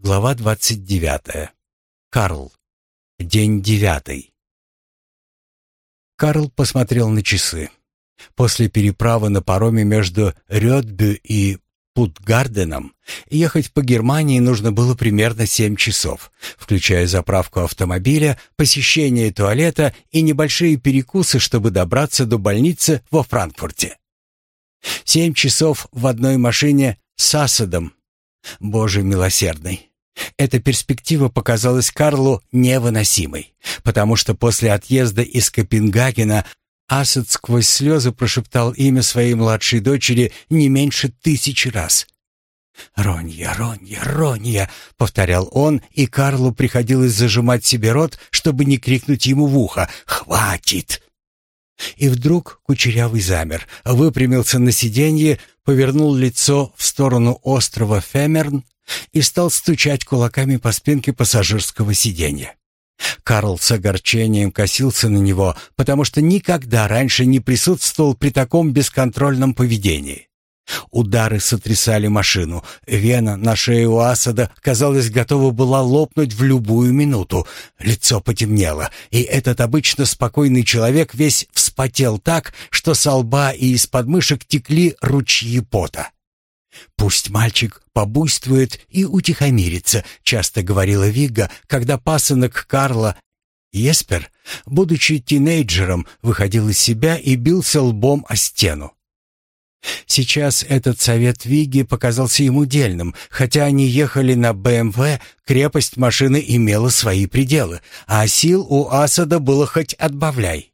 Глава двадцать девятая. Карл. День девятый. Карл посмотрел на часы. После переправы на пароме между Рёдбю и Путгарденом ехать по Германии нужно было примерно семь часов, включая заправку автомобиля, посещение туалета и небольшие перекусы, чтобы добраться до больницы во Франкфурте. Семь часов в одной машине с Асадом. Боже милосердный. Эта перспектива показалась Карлу невыносимой, потому что после отъезда из Копенгагена Асад сквозь слезы прошептал имя своей младшей дочери не меньше тысячи раз. «Ронья, Ронья, Ронья!» — повторял он, и Карлу приходилось зажимать себе рот, чтобы не крикнуть ему в ухо «Хватит!». И вдруг кучерявый замер, выпрямился на сиденье, повернул лицо в сторону острова Фемерн и стал стучать кулаками по спинке пассажирского сиденья. Карл с огорчением косился на него, потому что никогда раньше не присутствовал при таком бесконтрольном поведении. Удары сотрясали машину. Вена на шее у Асада, казалось, готова была лопнуть в любую минуту. Лицо потемнело, и этот обычно спокойный человек весь вспотел так, что со лба и из подмышек текли ручьи пота. «Пусть мальчик побуйствует и утихомирится», — часто говорила Вигга, когда пасынок Карла Еспер, будучи тинейджером, выходил из себя и бился лбом о стену. Сейчас этот совет Виги показался ему дельным, хотя они ехали на БМВ, крепость машины имела свои пределы, а сил у Асада было хоть отбавляй.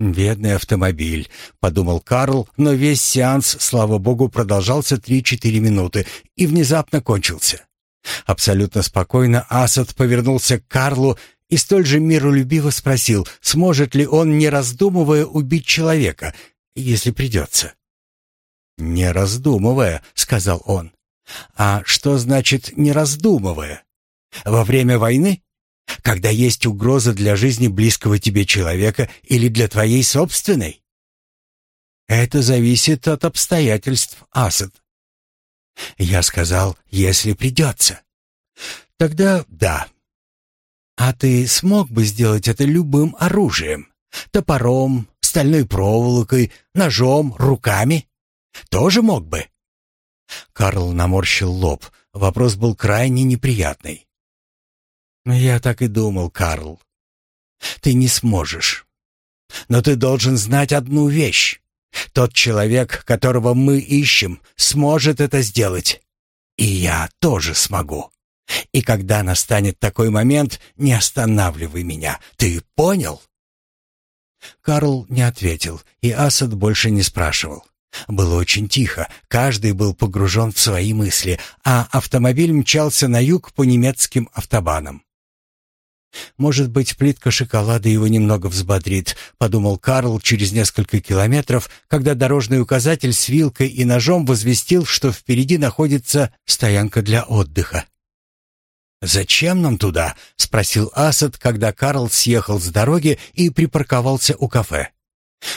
«Бедный автомобиль», — подумал Карл, но весь сеанс, слава богу, продолжался 3-4 минуты и внезапно кончился. Абсолютно спокойно Асад повернулся к Карлу и столь же миролюбиво спросил, сможет ли он, не раздумывая, убить человека, если придется. «Не раздумывая», — сказал он. «А что значит «не раздумывая»? Во время войны? Когда есть угроза для жизни близкого тебе человека или для твоей собственной?» «Это зависит от обстоятельств, Асад». Я сказал, если придется. Тогда да. А ты смог бы сделать это любым оружием? Топором, стальной проволокой, ножом, руками? Тоже мог бы?» Карл наморщил лоб. Вопрос был крайне неприятный. «Я так и думал, Карл. Ты не сможешь. Но ты должен знать одну вещь. Тот человек, которого мы ищем, сможет это сделать. И я тоже смогу. И когда настанет такой момент, не останавливай меня. Ты понял?» Карл не ответил, и Асад больше не спрашивал. Было очень тихо, каждый был погружен в свои мысли, а автомобиль мчался на юг по немецким автобанам. «Может быть, плитка шоколада его немного взбодрит», — подумал Карл через несколько километров, когда дорожный указатель с вилкой и ножом возвестил, что впереди находится стоянка для отдыха. «Зачем нам туда?» — спросил Асад, когда Карл съехал с дороги и припарковался у кафе.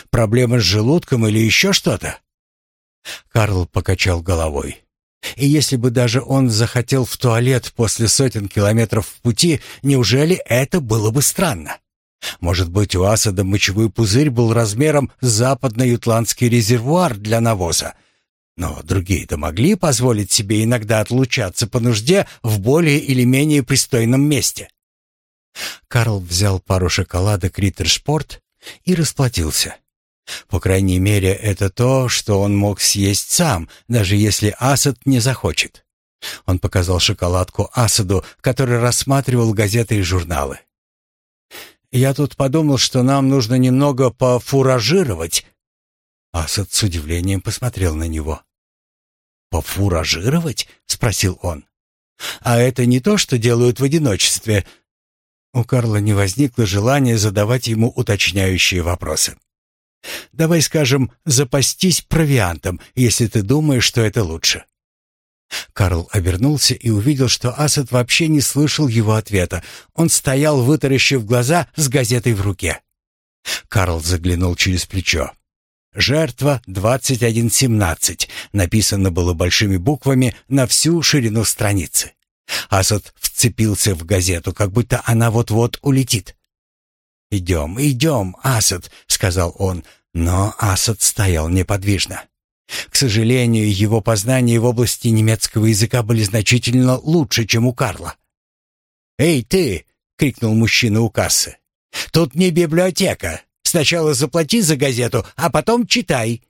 Проблема с желудком или еще что-то?» Карл покачал головой. И если бы даже он захотел в туалет после сотен километров в пути, неужели это было бы странно? Может быть, у Асада мочевой пузырь был размером с западно-ютландский резервуар для навоза. Но другие-то могли позволить себе иногда отлучаться по нужде в более или менее пристойном месте. Карл взял пару шоколадок Риттершпорт и расплатился. По крайней мере, это то, что он мог съесть сам, даже если Асад не захочет. Он показал шоколадку Асаду, который рассматривал газеты и журналы. «Я тут подумал, что нам нужно немного пофуражировать». Асад с удивлением посмотрел на него. «Пофуражировать?» — спросил он. «А это не то, что делают в одиночестве, у Карла не возникло желания задавать ему уточняющие вопросы. «Давай скажем, запастись провиантом, если ты думаешь, что это лучше». Карл обернулся и увидел, что Асад вообще не слышал его ответа. Он стоял, вытаращив глаза, с газетой в руке. Карл заглянул через плечо. «Жертва 2117» написано было большими буквами на всю ширину страницы. Асад вцепился в газету, как будто она вот-вот улетит. «Идем, идем, Асад», — сказал он, но Асад стоял неподвижно. К сожалению, его познания в области немецкого языка были значительно лучше, чем у Карла. «Эй, ты!» — крикнул мужчина у кассы. «Тут не библиотека. Сначала заплати за газету, а потом читай».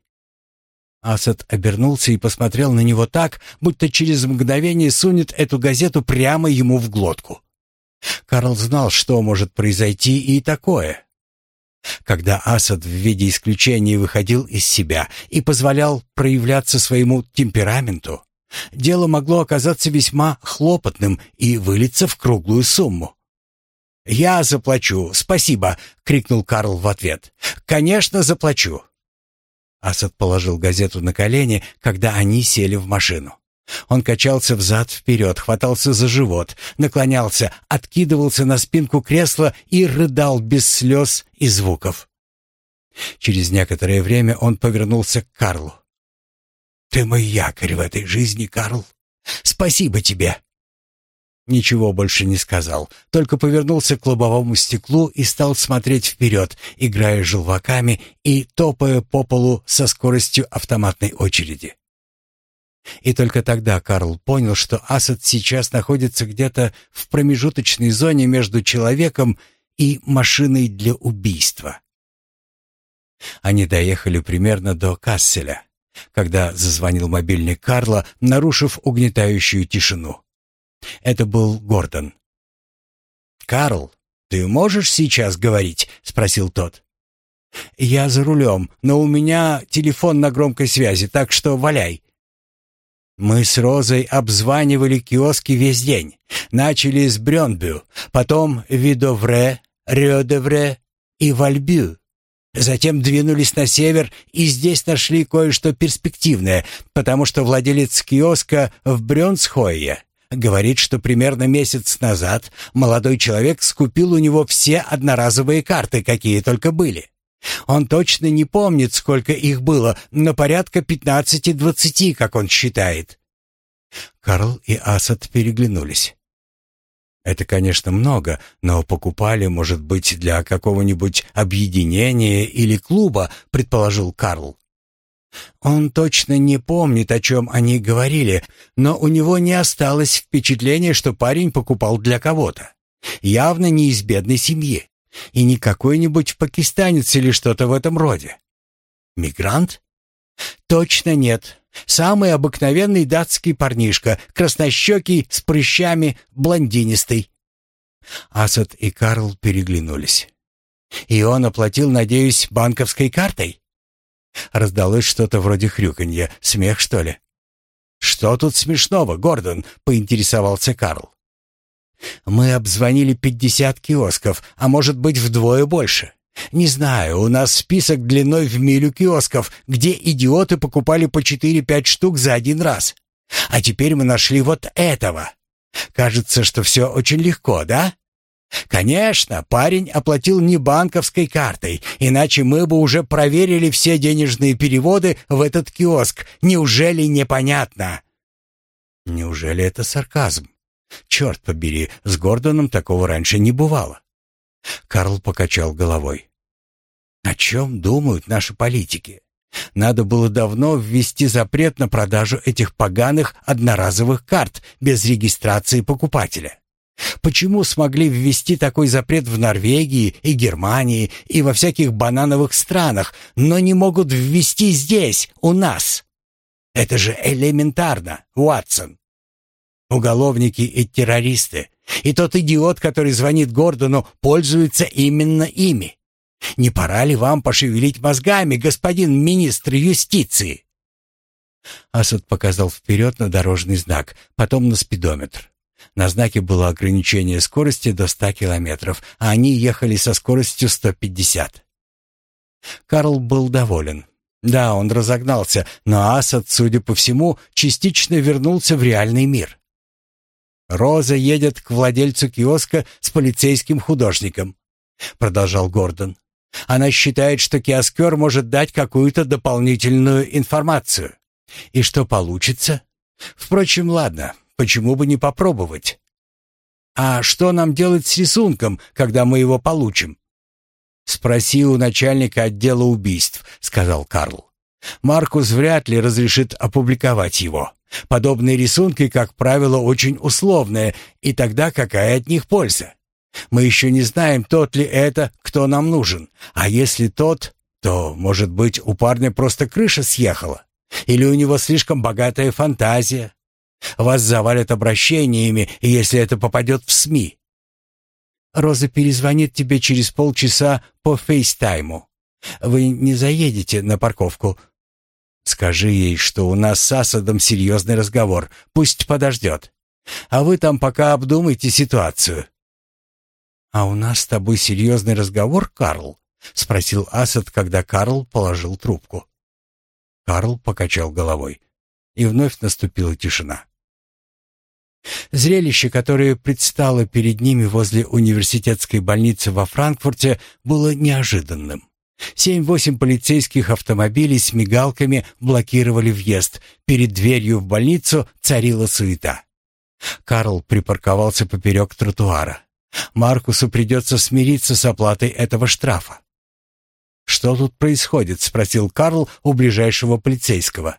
Асад обернулся и посмотрел на него так, будто через мгновение сунет эту газету прямо ему в глотку. Карл знал, что может произойти и такое. Когда Асад в виде исключения выходил из себя и позволял проявляться своему темпераменту, дело могло оказаться весьма хлопотным и вылиться в круглую сумму. «Я заплачу, спасибо!» — крикнул Карл в ответ. «Конечно, заплачу!» Асад положил газету на колени, когда они сели в машину. Он качался взад-вперед, хватался за живот, наклонялся, откидывался на спинку кресла и рыдал без слез и звуков. Через некоторое время он повернулся к Карлу. «Ты мой якорь в этой жизни, Карл. Спасибо тебе!» Ничего больше не сказал, только повернулся к лобовому стеклу и стал смотреть вперед, играя желваками и топая по полу со скоростью автоматной очереди. И только тогда Карл понял, что Асад сейчас находится где-то в промежуточной зоне между человеком и машиной для убийства. Они доехали примерно до Касселя, когда зазвонил мобильник Карла, нарушив угнетающую тишину. Это был Гордон. «Карл, ты можешь сейчас говорить?» — спросил тот. «Я за рулем, но у меня телефон на громкой связи, так что валяй». Мы с Розой обзванивали киоски весь день. Начали с Брёнбю, потом Видовре, Рёдевре и Вальбю. Затем двинулись на север и здесь нашли кое-что перспективное, потому что владелец киоска в Брёнсхойе Говорит, что примерно месяц назад молодой человек скупил у него все одноразовые карты, какие только были. Он точно не помнит, сколько их было, но порядка пятнадцати-двадцати, как он считает. Карл и Асад переглянулись. Это, конечно, много, но покупали, может быть, для какого-нибудь объединения или клуба, предположил Карл. Он точно не помнит, о чем они говорили, но у него не осталось впечатления, что парень покупал для кого-то. Явно не из бедной семьи. И не какой-нибудь пакистанец или что-то в этом роде. Мигрант? Точно нет. Самый обыкновенный датский парнишка, краснощекий, с прыщами, блондинистый. Асад и Карл переглянулись. И он оплатил, надеюсь, банковской картой? Раздалось что-то вроде хрюканья. Смех, что ли? «Что тут смешного, Гордон?» — поинтересовался Карл. «Мы обзвонили пятьдесят киосков, а может быть вдвое больше. Не знаю, у нас список длиной в милю киосков, где идиоты покупали по четыре-пять штук за один раз. А теперь мы нашли вот этого. Кажется, что все очень легко, да?» Конечно, парень оплатил не банковской картой, иначе мы бы уже проверили все денежные переводы в этот киоск. Неужели непонятно? Неужели это сарказм? Черт побери, с Гордоном такого раньше не бывало. Карл покачал головой. О чем думают наши политики? Надо было давно ввести запрет на продажу этих поганых одноразовых карт без регистрации покупателя. Почему смогли ввести такой запрет в Норвегии и Германии и во всяких банановых странах, но не могут ввести здесь, у нас? Это же элементарно, Уатсон. Уголовники и террористы, и тот идиот, который звонит Гордону, пользуется именно ими. Не пора ли вам пошевелить мозгами, господин министр юстиции? Асад показал вперед на дорожный знак, потом на спидометр. На знаке было ограничение скорости до 100 километров, а они ехали со скоростью 150. Карл был доволен. Да, он разогнался, но Асад, судя по всему, частично вернулся в реальный мир. «Роза едет к владельцу киоска с полицейским художником», — продолжал Гордон. «Она считает, что киоскер может дать какую-то дополнительную информацию. И что получится? Впрочем, ладно, Почему бы не попробовать? А что нам делать с рисунком, когда мы его получим? Спроси у начальника отдела убийств, сказал Карл. Маркус вряд ли разрешит опубликовать его. Подобные рисунки, как правило, очень условные, и тогда какая от них польза? Мы еще не знаем, тот ли это, кто нам нужен. А если тот, то, может быть, у парня просто крыша съехала? Или у него слишком богатая фантазия? Вас завалят обращениями, если это попадет в СМИ. Роза перезвонит тебе через полчаса по фейстайму. Вы не заедете на парковку. Скажи ей, что у нас с Асадом серьезный разговор. Пусть подождет. А вы там пока обдумайте ситуацию. А у нас с тобой серьезный разговор, Карл? спросил Асад, когда Карл положил трубку. Карл покачал головой, и вновь наступила тишина. Зрелище, которое предстало перед ними возле университетской больницы во Франкфурте, было неожиданным. Семь-восемь полицейских автомобилей с мигалками блокировали въезд. Перед дверью в больницу царила суета. Карл припарковался поперек тротуара. Маркусу придется смириться с оплатой этого штрафа. «Что тут происходит?» — спросил Карл у ближайшего полицейского.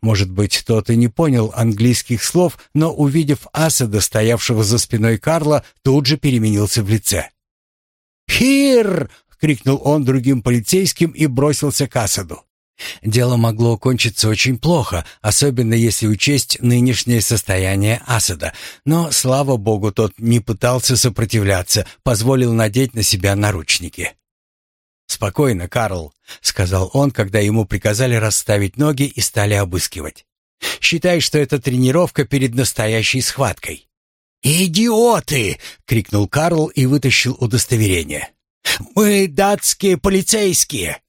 Может быть, тот и не понял английских слов, но, увидев Асада, стоявшего за спиной Карла, тут же переменился в лице. «Хир!» — крикнул он другим полицейским и бросился к Асаду. Дело могло кончиться очень плохо, особенно если учесть нынешнее состояние Асада, но, слава богу, тот не пытался сопротивляться, позволил надеть на себя наручники. «Спокойно, Карл», — сказал он, когда ему приказали расставить ноги и стали обыскивать. «Считай, что это тренировка перед настоящей схваткой». «Идиоты!» — крикнул Карл и вытащил удостоверение. «Мы датские полицейские!»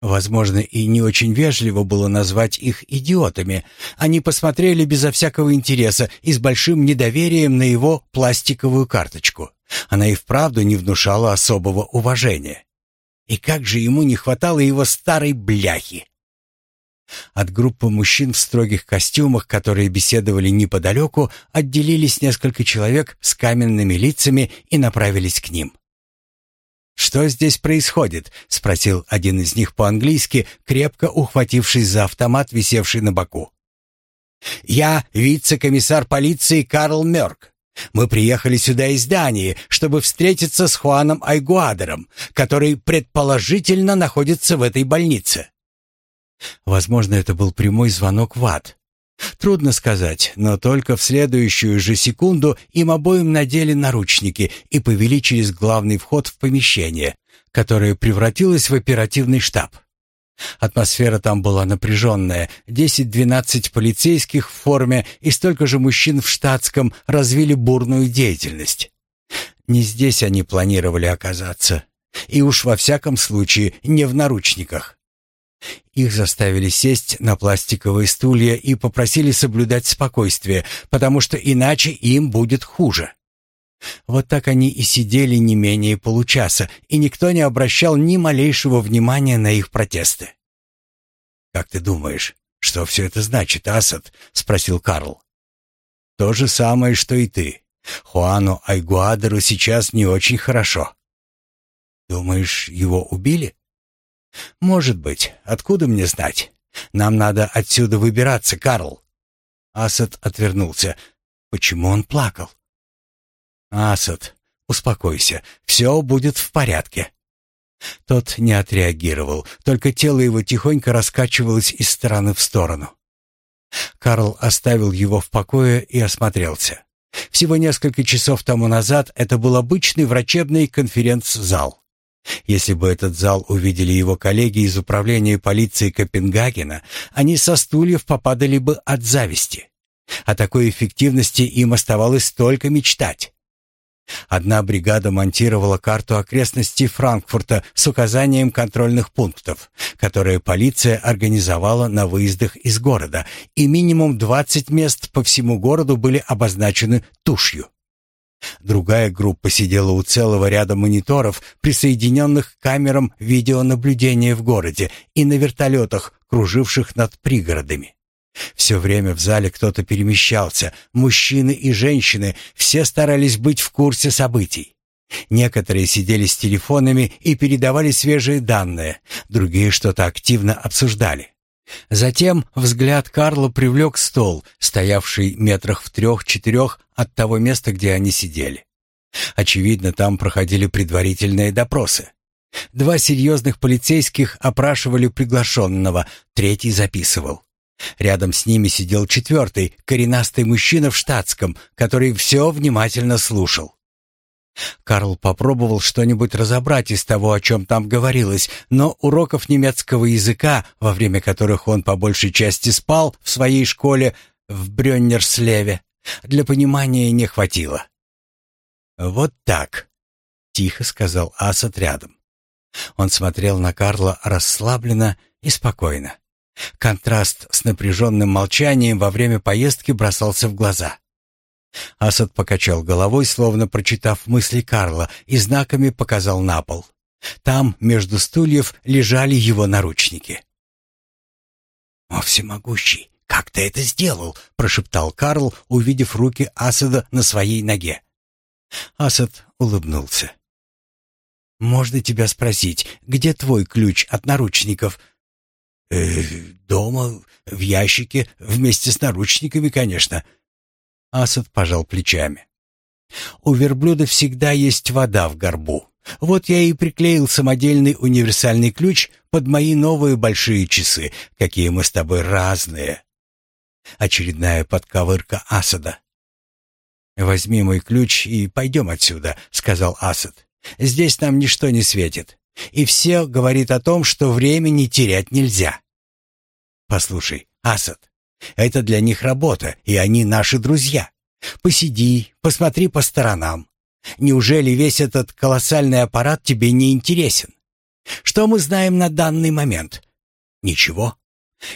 Возможно, и не очень вежливо было назвать их идиотами. Они посмотрели безо всякого интереса и с большим недоверием на его пластиковую карточку. Она и вправду не внушала особого уважения. И как же ему не хватало его старой бляхи! От группы мужчин в строгих костюмах, которые беседовали неподалеку, отделились несколько человек с каменными лицами и направились к ним. «Что здесь происходит?» — спросил один из них по-английски, крепко ухватившись за автомат, висевший на боку. «Я вице-комиссар полиции Карл Мёрк. Мы приехали сюда из Дании, чтобы встретиться с Хуаном Айгуадером, который предположительно находится в этой больнице». Возможно, это был прямой звонок в ад. Трудно сказать, но только в следующую же секунду им обоим надели наручники и повели через главный вход в помещение, которое превратилось в оперативный штаб. Атмосфера там была напряженная. Десять-двенадцать полицейских в форме и столько же мужчин в штатском развили бурную деятельность. Не здесь они планировали оказаться. И уж во всяком случае не в наручниках. Их заставили сесть на пластиковые стулья и попросили соблюдать спокойствие, потому что иначе им будет хуже. Вот так они и сидели не менее получаса, и никто не обращал ни малейшего внимания на их протесты. «Как ты думаешь, что все это значит, Асад?» — спросил Карл. «То же самое, что и ты. Хуану Айгуадеру сейчас не очень хорошо». «Думаешь, его убили?» «Может быть. Откуда мне знать? Нам надо отсюда выбираться, Карл». Асад отвернулся. Почему он плакал? «Асад, успокойся. Все будет в порядке». Тот не отреагировал, только тело его тихонько раскачивалось из стороны в сторону. Карл оставил его в покое и осмотрелся. Всего несколько часов тому назад это был обычный врачебный конференц-зал. Если бы этот зал увидели его коллеги из управления полиции Копенгагена, они со стульев попадали бы от зависти. О такой эффективности им оставалось только мечтать. Одна бригада монтировала карту окрестностей Франкфурта с указанием контрольных пунктов, которые полиция организовала на выездах из города, и минимум 20 мест по всему городу были обозначены тушью. Другая группа сидела у целого ряда мониторов, присоединенных к камерам видеонаблюдения в городе и на вертолетах, круживших над пригородами. Все время в зале кто-то перемещался, мужчины и женщины, все старались быть в курсе событий. Некоторые сидели с телефонами и передавали свежие данные, другие что-то активно обсуждали. Затем взгляд Карла привлек стол, стоявший метрах в трех-четырех от того места, где они сидели. Очевидно, там проходили предварительные допросы. Два серьезных полицейских опрашивали приглашенного, третий записывал. Рядом с ними сидел четвертый, коренастый мужчина в штатском, который все внимательно слушал. Карл попробовал что-нибудь разобрать из того, о чем там говорилось, но уроков немецкого языка, во время которых он по большей части спал в своей школе в Брённерслеве, для понимания не хватило. «Вот так», — тихо сказал Асад рядом. Он смотрел на Карла расслабленно и спокойно. Контраст с напряженным молчанием во время поездки бросался в глаза. Асад покачал головой, словно прочитав мысли Карла, и знаками показал на пол. Там, между стульев, лежали его наручники. «О, всемогущий, как ты это сделал?» — прошептал Карл, увидев руки Асада на своей ноге. Асад улыбнулся. «Можно тебя спросить, где твой ключ от наручников?» «Э, «Дома, в ящике, вместе с наручниками, конечно», Асад пожал плечами. У верблюда всегда есть вода в горбу. Вот я и приклеил самодельный универсальный ключ под мои новые большие часы, какие мы с тобой разные. Очередная подковырка Асада. «Возьми мой ключ и пойдем отсюда», — сказал Асад. «Здесь нам ничто не светит. И все говорит о том, что времени терять нельзя». «Послушай, Асад, это для них работа, и они наши друзья. Посиди, посмотри по сторонам. Неужели весь этот колоссальный аппарат тебе не интересен? Что мы знаем на данный момент? Ничего.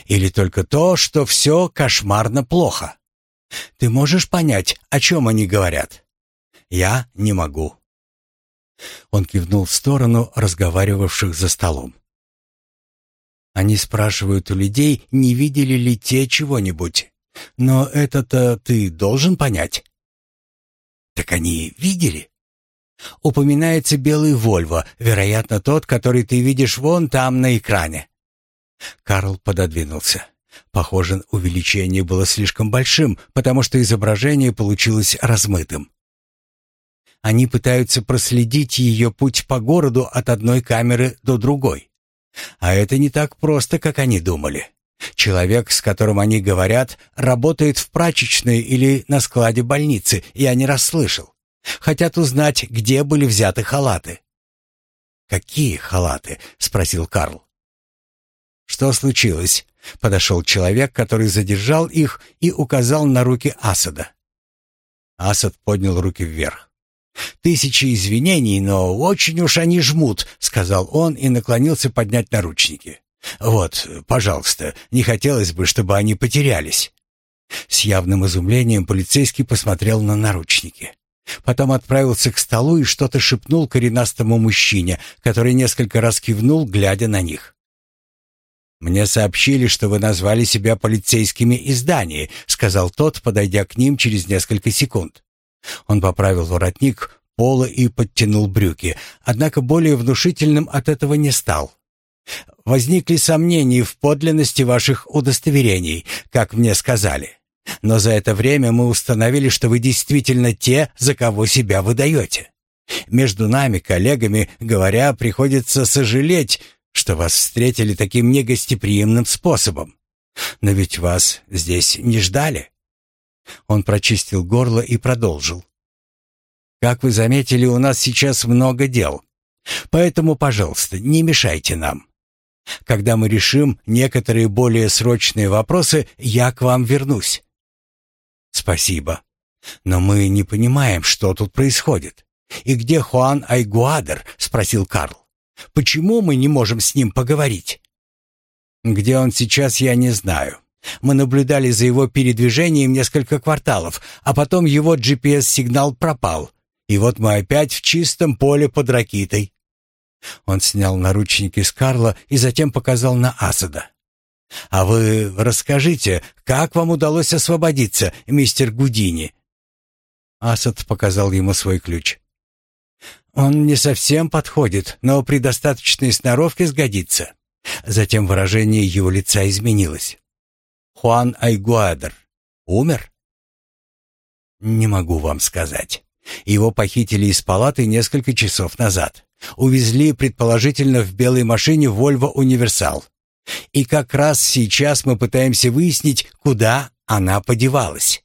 Или только то, что все кошмарно плохо. Ты можешь понять, о чем они говорят? Я не могу. Он кивнул в сторону разговаривавших за столом. Они спрашивают у людей, не видели ли те чего-нибудь. Но это-то ты должен понять. Так они видели? Упоминается белый Вольво, вероятно, тот, который ты видишь вон там на экране. Карл пододвинулся. Похоже, увеличение было слишком большим, потому что изображение получилось размытым. Они пытаются проследить ее путь по городу от одной камеры до другой. А это не так просто, как они думали. Человек, с которым они говорят, работает в прачечной или на складе больницы, я не расслышал. Хотят узнать, где были взяты халаты. «Какие халаты?» — спросил Карл. «Что случилось?» — подошел человек, который задержал их и указал на руки Асада. Асад поднял руки вверх. «Тысячи извинений, но очень уж они жмут», — сказал он и наклонился поднять наручники. «Вот, пожалуйста, не хотелось бы, чтобы они потерялись». С явным изумлением полицейский посмотрел на наручники. Потом отправился к столу и что-то шепнул коренастому мужчине, который несколько раз кивнул, глядя на них. «Мне сообщили, что вы назвали себя полицейскими из Дании», — сказал тот, подойдя к ним через несколько секунд. Он поправил воротник пола и подтянул брюки, однако более внушительным от этого не стал. Возникли сомнения в подлинности ваших удостоверений, как мне сказали. Но за это время мы установили, что вы действительно те, за кого себя выдаете. Между нами, коллегами, говоря, приходится сожалеть, что вас встретили таким негостеприимным способом. Но ведь вас здесь не ждали. Он прочистил горло и продолжил. «Как вы заметили, у нас сейчас много дел. Поэтому, пожалуйста, не мешайте нам. Когда мы решим некоторые более срочные вопросы, я к вам вернусь». «Спасибо. Но мы не понимаем, что тут происходит. И где Хуан Айгуадер?» — спросил Карл. «Почему мы не можем с ним поговорить?» «Где он сейчас, я не знаю. Мы наблюдали за его передвижением несколько кварталов, а потом его GPS-сигнал пропал. И вот мы опять в чистом поле под ракитой. Он снял наручники с Карла и затем показал на Асада. А вы расскажите, как вам удалось освободиться, мистер Гудини?» Асад показал ему свой ключ. «Он не совсем подходит, но при достаточной сноровке сгодится». Затем выражение его лица изменилось. «Хуан Айгуадер умер?» «Не могу вам сказать. Его похитили из палаты несколько часов назад. Увезли, предположительно, в белой машине Volvo Универсал. И как раз сейчас мы пытаемся выяснить, куда она подевалась.